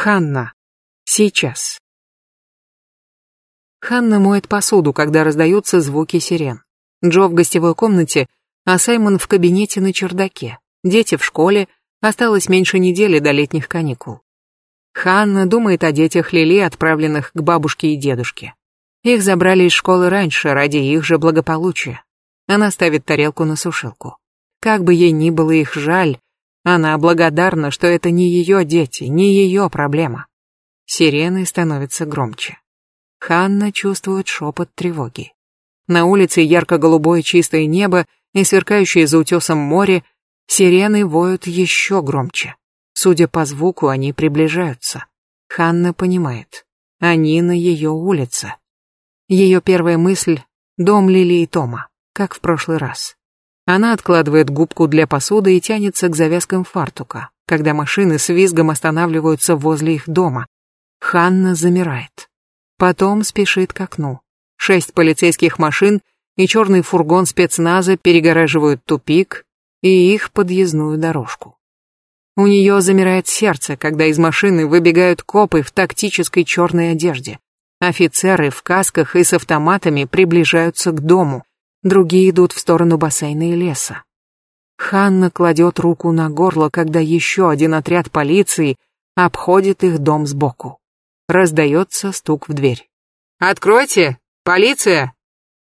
Ханна. Сейчас. Ханна моет посуду, когда раздаются звуки сирен. Джо в гостевой комнате, а Саймон в кабинете на чердаке. Дети в школе, осталось меньше недели до летних каникул. Ханна думает о детях Лили, отправленных к бабушке и дедушке. Их забрали из школы раньше ради их же благополучия. Она ставит тарелку на сушилку. Как бы ей ни было их жаль, она благодарна, что это не ее дети, не ее проблема. Сирены становятся громче. Ханна чувствует шепот тревоги. На улице ярко-голубое чистое небо и сверкающее за утесом море, сирены воют еще громче. Судя по звуку, они приближаются. Ханна понимает. Они на ее улице. Ее первая мысль — дом Лили и Тома, как в прошлый раз. Она откладывает губку для посуды и тянется к завязкам фартука, когда машины с визгом останавливаются возле их дома. Ханна замирает. Потом спешит к окну. Шесть полицейских машин и черный фургон спецназа перегораживают тупик и их подъездную дорожку. У нее замирает сердце, когда из машины выбегают копы в тактической черной одежде. Офицеры в касках и с автоматами приближаются к дому другие идут в сторону бассейна и леса. Ханна кладет руку на горло, когда еще один отряд полиции обходит их дом сбоку. Раздается стук в дверь. «Откройте! Полиция!»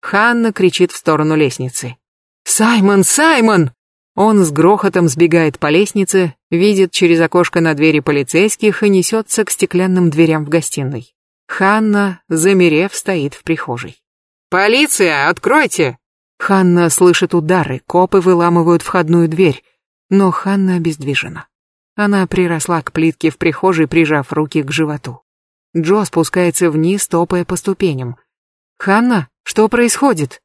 Ханна кричит в сторону лестницы. «Саймон! Саймон!» Он с грохотом сбегает по лестнице, видит через окошко на двери полицейских и несется к стеклянным дверям в гостиной. Ханна, замерев, стоит в прихожей. «Полиция, откройте!» Ханна слышит удары, копы выламывают входную дверь, но Ханна обездвижена. Она приросла к плитке в прихожей, прижав руки к животу. Джо спускается вниз, топая по ступеням. «Ханна, что происходит?»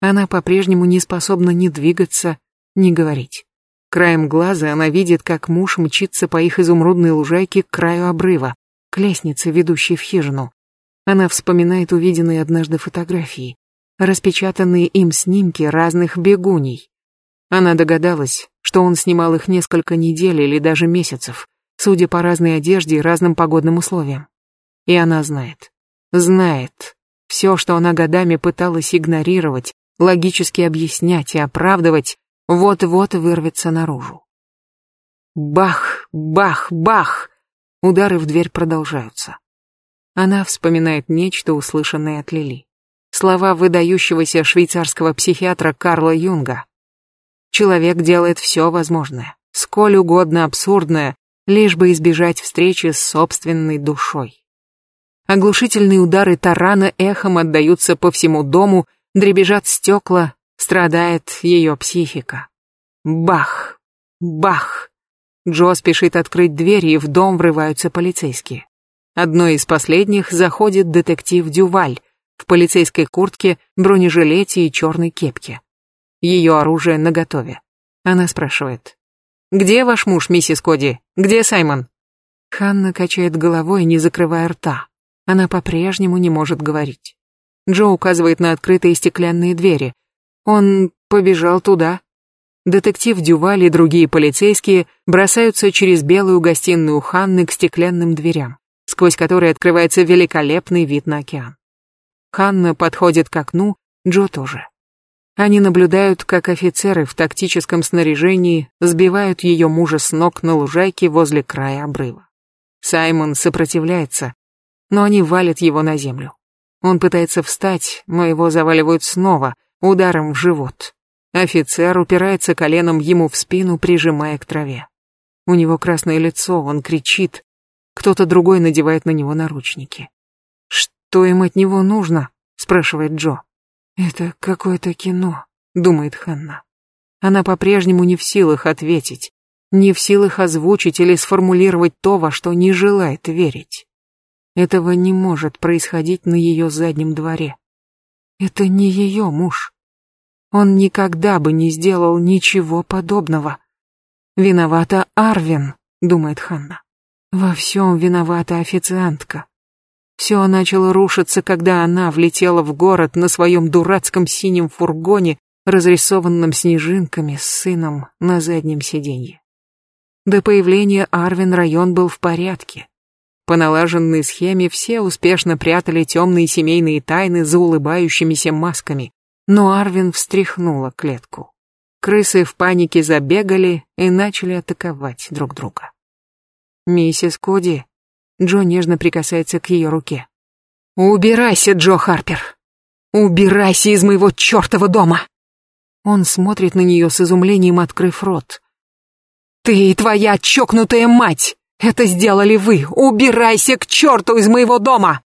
Она по-прежнему не способна ни двигаться, ни говорить. Краем глаза она видит, как муж мчится по их изумрудной лужайке к краю обрыва, к лестнице, ведущей в хижину. Она вспоминает увиденные однажды фотографии, распечатанные им снимки разных бегуней. Она догадалась, что он снимал их несколько недель или даже месяцев, судя по разной одежде и разным погодным условиям. И она знает. Знает. Все, что она годами пыталась игнорировать, логически объяснять и оправдывать, вот-вот вырвется наружу. Бах, бах, бах! Удары в дверь продолжаются. Она вспоминает нечто, услышанное от Лили. Слова выдающегося швейцарского психиатра Карла Юнга. Человек делает все возможное, сколь угодно абсурдное, лишь бы избежать встречи с собственной душой. Оглушительные удары тарана эхом отдаются по всему дому, дребезжат стекла, страдает ее психика. Бах! Бах! Джо спешит открыть дверь, и в дом врываются полицейские. Одной из последних заходит детектив Дюваль в полицейской куртке, бронежилете и черной кепке. Ее оружие наготове. Она спрашивает. «Где ваш муж, миссис Коди? Где Саймон?» Ханна качает головой, не закрывая рта. Она по-прежнему не может говорить. Джо указывает на открытые стеклянные двери. Он побежал туда. Детектив Дюваль и другие полицейские бросаются через белую гостиную Ханны к стеклянным дверям сквозь который открывается великолепный вид на океан. Ханна подходит к окну, Джо тоже. Они наблюдают, как офицеры в тактическом снаряжении сбивают ее мужа с ног на лужайке возле края обрыва. Саймон сопротивляется, но они валят его на землю. Он пытается встать, но его заваливают снова, ударом в живот. Офицер упирается коленом ему в спину, прижимая к траве. У него красное лицо, он кричит, кто-то другой надевает на него наручники. «Что им от него нужно?» — спрашивает Джо. «Это какое-то кино», — думает Ханна. Она по-прежнему не в силах ответить, не в силах озвучить или сформулировать то, во что не желает верить. Этого не может происходить на ее заднем дворе. Это не ее муж. Он никогда бы не сделал ничего подобного. «Виновата Арвин», — думает Ханна. Во всем виновата официантка. Все начало рушиться, когда она влетела в город на своем дурацком синем фургоне, разрисованном снежинками с сыном на заднем сиденье. До появления Арвин район был в порядке. По налаженной схеме все успешно прятали темные семейные тайны за улыбающимися масками, но Арвин встряхнула клетку. Крысы в панике забегали и начали атаковать друг друга. «Миссис Коди». Джо нежно прикасается к ее руке. «Убирайся, Джо Харпер! Убирайся из моего чертова дома!» Он смотрит на нее с изумлением, открыв рот. «Ты и твоя чокнутая мать! Это сделали вы! Убирайся к черту из моего дома!»